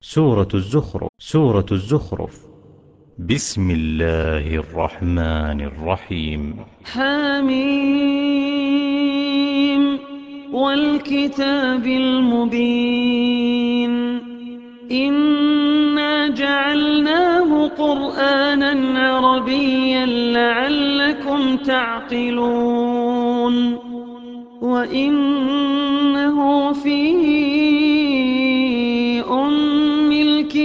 سورة الزخرف. سورة الزخرف. بسم الله الرحمن الرحيم. حميم. والكتاب المبين. إنا جعلناه قرآنا عربيا لعلكم تعقلون. وإنه في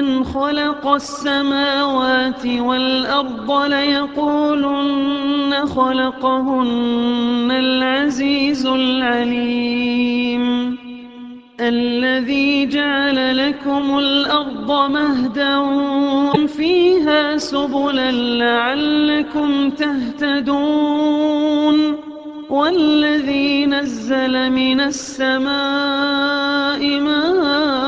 من خلق السماوات والأرض ليقولن خلقهن العزيز العليم. الذي جعل لكم الأرض مهدا فيها سبلا لعلكم تهتدون. والذي نزل من السماء ماء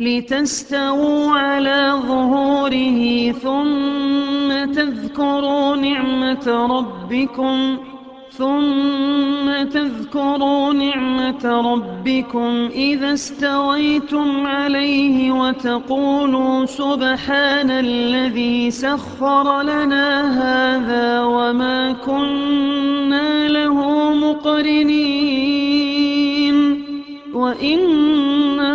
لتستووا على ظهوره ثم تذكروا نعمة ربكم ثم تذكروا نعمة ربكم إذا استويتم عليه وتقولوا سبحان الذي سخر لنا هذا وما كنا له مقرنين وإنا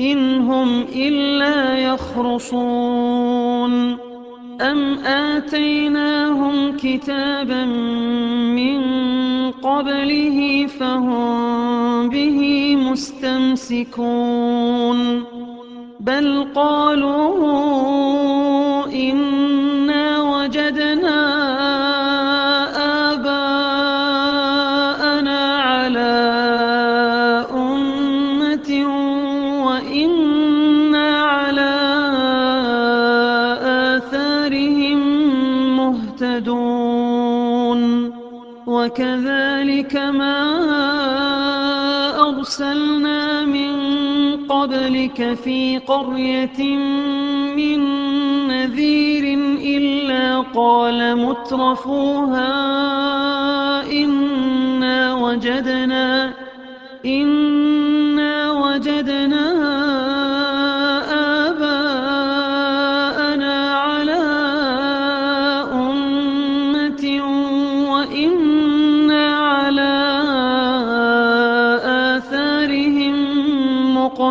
إن هم إلا يخرصون أم آتيناهم كتابا من قبله فهم به مستمسكون بل قالوا وكذلك ما أرسلنا من قبلك في قرية من نذير قال مترفوها إنا وجدنا إنا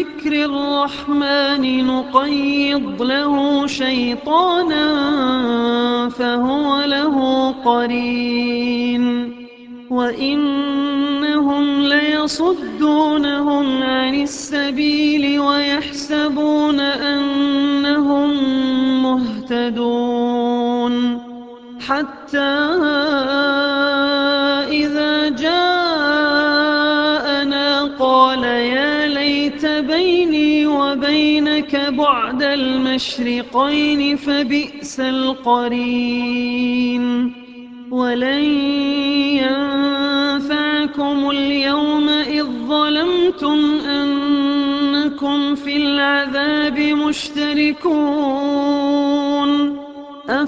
ذكر الرحمن نقيض له شيطانا فهو له قرين. وإنهم ليصدونهم عن السبيل ويحسبون أنهم مهتدون. حتى إذا جاءنا وبينك بعد المشرقين فبئس القرين. ولن ينفعكم اليوم إذ ظلمتم أنكم في العذاب مشتركون.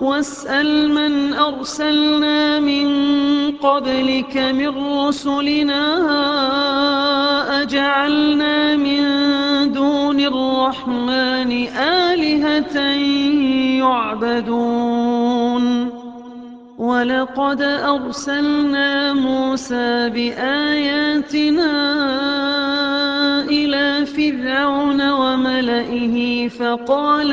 وَاسْأَلْ مَنْ أَرْسَلْنَا مِن قَبْلِكَ مِن رُّسُلِنَا أَجَعَلْنَا مِن دُونِ الرَّحْمَٰنِ آلِهَةً يُعْبَدُونَ. وَلَقَدْ أَرْسَلْنَا مُوسَىٰ بِآيَاتِنَا إِلَىٰ فِرْعَوْنَ وَمَلَئِهِ فَقَالَ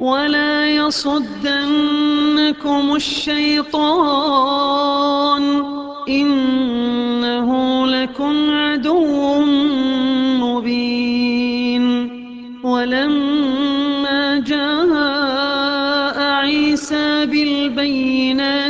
وَلَا يَصُدَّنَّكُمُ الشَّيْطَانُ ۖ إِنَّهُ لَكُمْ عَدُوٌّ مُّبِينٌ. وَلَمَّا جَاءَ عِيسَىٰ بِالْبَيِّنَاتِ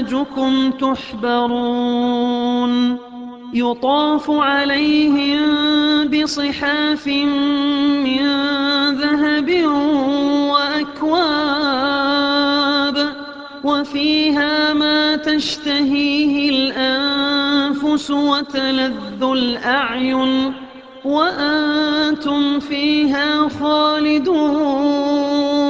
وأزواجكم تحبرون. يطاف عليهم بصحاف من ذهب وأكواب وفيها ما تشتهيه الأنفس وتلذ الأعين وأنتم فيها خالدون.